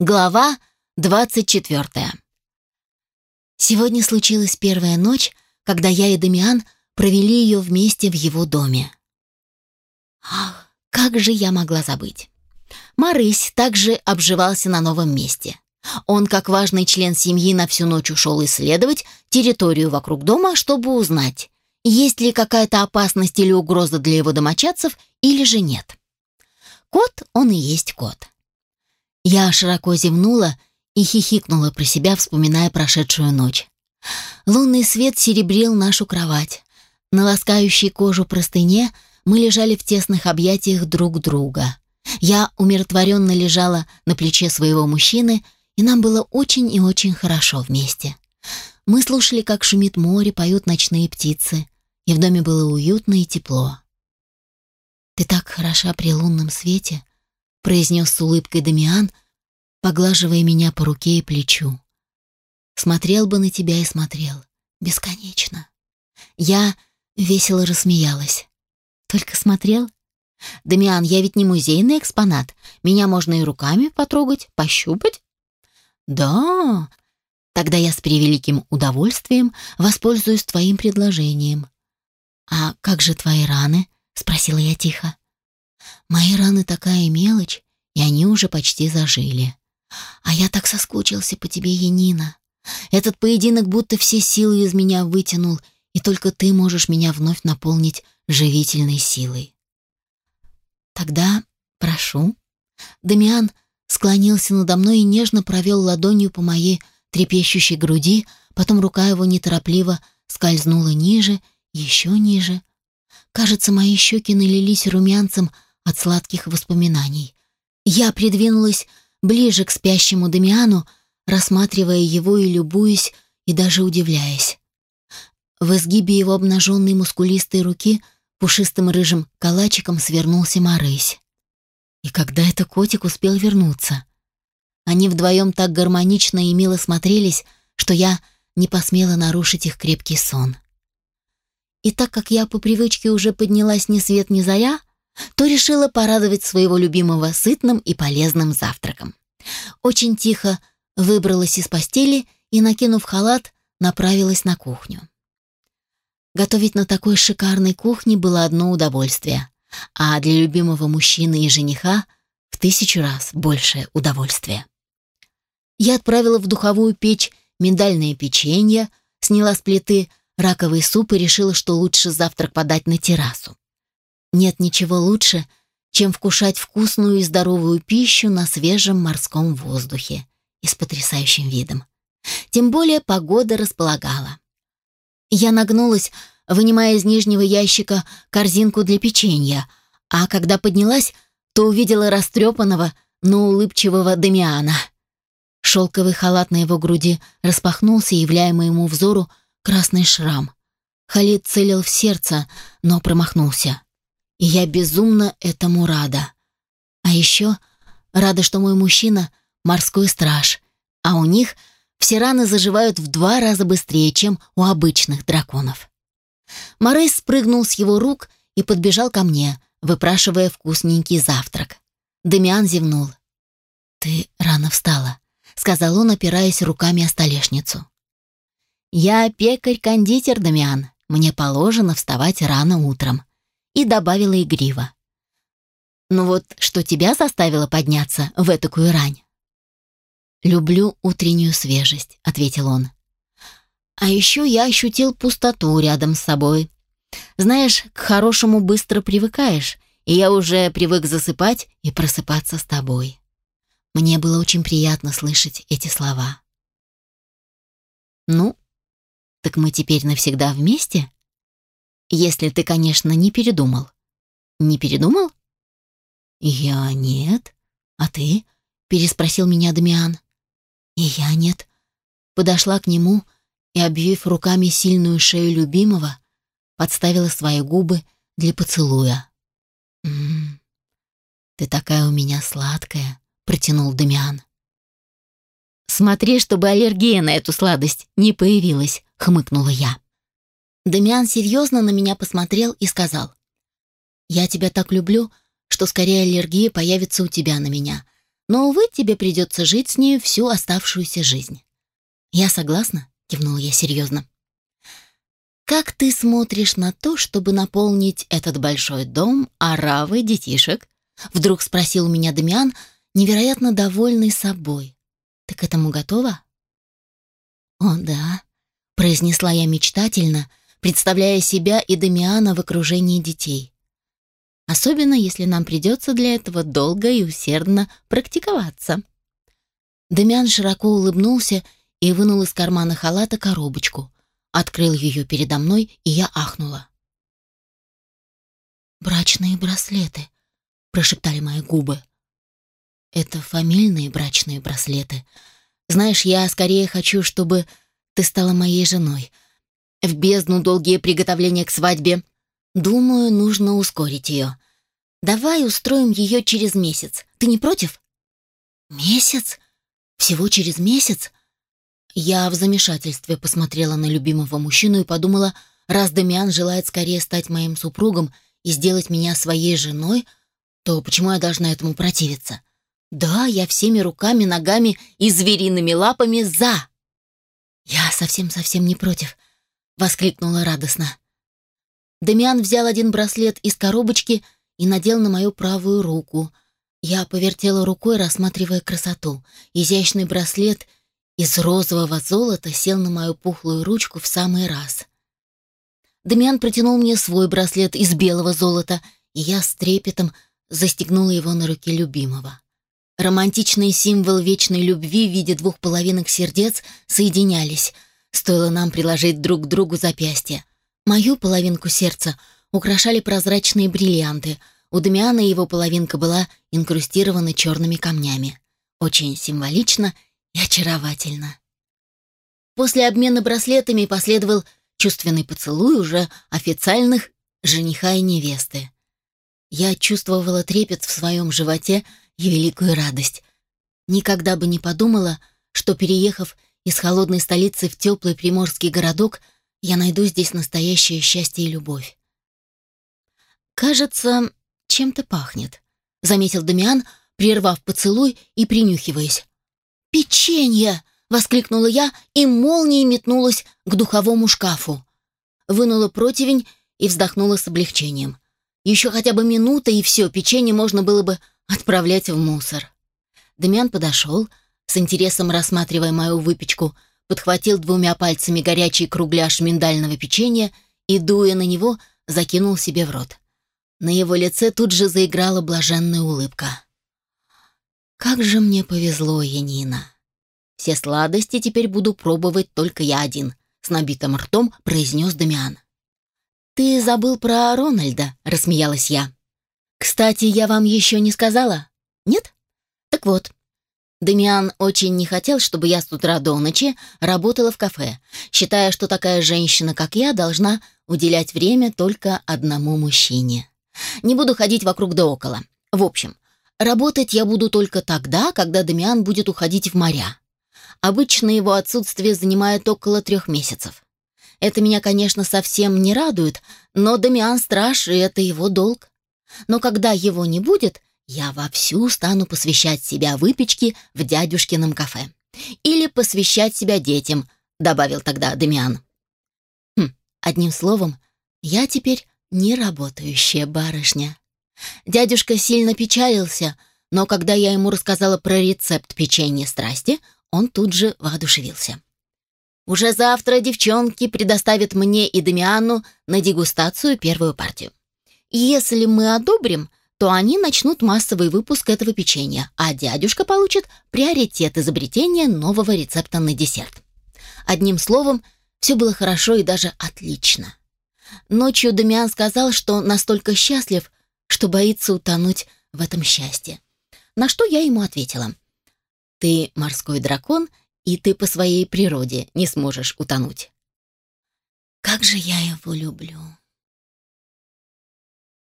Глава 24. Сегодня случилась первая ночь, когда я и Дамиан провели ее вместе в его доме. Ах, как же я могла забыть. Марысь также обживался на новом месте. Он, как важный член семьи, на всю ночь ушел исследовать территорию вокруг дома, чтобы узнать, есть ли какая-то опасность или угроза для его домочадцев, или же нет. Кот, он и есть кот. Я широко зевнула и хихикнула про себя, вспоминая прошедшую ночь. Лунный свет серебрил нашу кровать. На ласкающей кожу простыне мы лежали в тесных объятиях друг друга. Я умиротворенно лежала на плече своего мужчины, и нам было очень и очень хорошо вместе. Мы слушали, как шумит море, поют ночные птицы, и в доме было уютно и тепло. «Ты так хороша при лунном свете», произнес с улыбкой Дамиан, поглаживая меня по руке и плечу. Смотрел бы на тебя и смотрел. Бесконечно. Я весело рассмеялась. Только смотрел? Дамиан, я ведь не музейный экспонат. Меня можно и руками потрогать, пощупать. Да, тогда я с превеликим удовольствием воспользуюсь твоим предложением. А как же твои раны? Спросила я тихо. Мои раны такая мелочь, и они уже почти зажили. А я так соскучился по тебе, Янина. Этот поединок будто все силы из меня вытянул, и только ты можешь меня вновь наполнить живительной силой. Тогда прошу. Дамиан склонился надо мной и нежно провел ладонью по моей трепещущей груди, потом рука его неторопливо скользнула ниже, еще ниже. Кажется, мои щеки налились румянцем от сладких воспоминаний. Я придвинулась ближе к спящему Дамиану, рассматривая его и любуясь, и даже удивляясь. В изгибе его обнаженной мускулистой руки пушистым рыжим калачиком свернулся Марысь. И когда это котик успел вернуться? Они вдвоем так гармонично и мило смотрелись, что я не посмела нарушить их крепкий сон. И так как я по привычке уже поднялась ни свет ни заря, то решила порадовать своего любимого сытным и полезным завтраком. Очень тихо выбралась из постели и, накинув халат, направилась на кухню. Готовить на такой шикарной кухне было одно удовольствие, а для любимого мужчины и жениха в тысячу раз большее удовольствие. Я отправила в духовую печь миндальное печенье, сняла с плиты раковый суп и решила, что лучше завтрак подать на террасу. Нет ничего лучше, чем вкушать вкусную и здоровую пищу на свежем морском воздухе и с потрясающим видом. Тем более погода располагала. Я нагнулась, вынимая из нижнего ящика корзинку для печенья, а когда поднялась, то увидела растрепанного, но улыбчивого Дамиана. Шелковый халат на его груди распахнулся, являя моему взору красный шрам. Халид целил в сердце, но промахнулся. И я безумно этому рада. А еще рада, что мой мужчина — морской страж, а у них все раны заживают в два раза быстрее, чем у обычных драконов. Морейс спрыгнул с его рук и подбежал ко мне, выпрашивая вкусненький завтрак. Демиан зевнул. «Ты рано встала», — сказал он, опираясь руками о столешницу. «Я пекарь-кондитер, Дамиан. Мне положено вставать рано утром и добавила игриво. «Ну вот, что тебя заставило подняться в этакую рань?» «Люблю утреннюю свежесть», — ответил он. «А еще я ощутил пустоту рядом с собой. Знаешь, к хорошему быстро привыкаешь, и я уже привык засыпать и просыпаться с тобой». Мне было очень приятно слышать эти слова. «Ну, так мы теперь навсегда вместе?» Если ты, конечно, не передумал. Не передумал? Я нет. А ты? Переспросил меня Дамиан. И я нет. Подошла к нему и, обвив руками сильную шею любимого, подставила свои губы для поцелуя. «М -м, «Ты такая у меня сладкая», — протянул Дамиан. «Смотри, чтобы аллергия на эту сладость не появилась», — хмыкнула я. Дамиан серьезно на меня посмотрел и сказал, «Я тебя так люблю, что скорее аллергия появится у тебя на меня. но, увы, тебе придется жить с ней всю оставшуюся жизнь». «Я согласна», — кивнула я серьезно. «Как ты смотришь на то, чтобы наполнить этот большой дом оравой детишек?» Вдруг спросил меня Дамиан, невероятно довольный собой. «Ты к этому готова?» «О, да», — произнесла я мечтательно, представляя себя и Дамиана в окружении детей. Особенно, если нам придется для этого долго и усердно практиковаться. Дамиан широко улыбнулся и вынул из кармана халата коробочку, открыл ее передо мной, и я ахнула. «Брачные браслеты», — прошептали мои губы. «Это фамильные брачные браслеты. Знаешь, я скорее хочу, чтобы ты стала моей женой. В бездну долгие приготовления к свадьбе. Думаю, нужно ускорить ее. Давай устроим ее через месяц. Ты не против?» «Месяц? Всего через месяц?» Я в замешательстве посмотрела на любимого мужчину и подумала, раз Дамиан желает скорее стать моим супругом и сделать меня своей женой, то почему я должна этому противиться? Да, я всеми руками, ногами и звериными лапами за. Я совсем-совсем не против, воскликнула радостно. Дамиан взял один браслет из коробочки и надел на мою правую руку. Я повертела рукой, рассматривая красоту. Изящный браслет из розового золота сел на мою пухлую ручку в самый раз. Дамиан протянул мне свой браслет из белого золота, и я с трепетом застегнула его на руке любимого. Романтичный символ вечной любви в виде двух половинок сердец соединялись. Стоило нам приложить друг к другу запястья. Мою половинку сердца украшали прозрачные бриллианты. У Дамиана его половинка была инкрустирована черными камнями. Очень символично и очаровательно. После обмена браслетами последовал чувственный поцелуй уже официальных жениха и невесты. Я чувствовала трепет в своем животе и великую радость. Никогда бы не подумала, что, переехав из холодной столицы в теплый приморский городок, я найду здесь настоящее счастье и любовь. «Кажется, чем-то пахнет», — заметил Дамиан, прервав поцелуй и принюхиваясь. «Печенье!» — воскликнула я и молнией метнулась к духовому шкафу. Вынула противень и вздохнула с облегчением. Еще хотя бы минута, и все, печенье можно было бы отправлять в мусор. Демьян подошел, с интересом рассматривая мою выпечку, подхватил двумя пальцами горячий кругляш миндального печенья и, дуя на него, закинул себе в рот. На его лице тут же заиграла блаженная улыбка. Как же мне повезло, Янина. Все сладости теперь буду пробовать только я один, с набитым ртом произнес Дамиан. Ты забыл про Рональда, рассмеялась я. Кстати, я вам еще не сказала? Нет? Так вот, Дамиан очень не хотел, чтобы я с утра до ночи работала в кафе, считая, что такая женщина, как я, должна уделять время только одному мужчине. Не буду ходить вокруг да около. В общем, Работать я буду только тогда, когда Дамиан будет уходить в моря. Обычно его отсутствие занимает около трех месяцев. Это меня, конечно, совсем не радует, но Дамиан страж, и это его долг. Но когда его не будет, я вовсю стану посвящать себя выпечке в дядюшкином кафе. Или посвящать себя детям, добавил тогда Дамиан. Хм, одним словом, я теперь не работающая барышня. Дядюшка сильно печалился, но когда я ему рассказала про рецепт печенья страсти, он тут же воодушевился. Уже завтра девчонки предоставят мне и Дамиану на дегустацию первую партию. Если мы одобрим, то они начнут массовый выпуск этого печенья, а дядюшка получит приоритет изобретения нового рецепта на десерт. Одним словом, все было хорошо и даже отлично. Ночью Дамиан сказал, что настолько счастлив, что боится утонуть в этом счастье. На что я ему ответила. «Ты морской дракон, и ты по своей природе не сможешь утонуть». «Как же я его люблю!»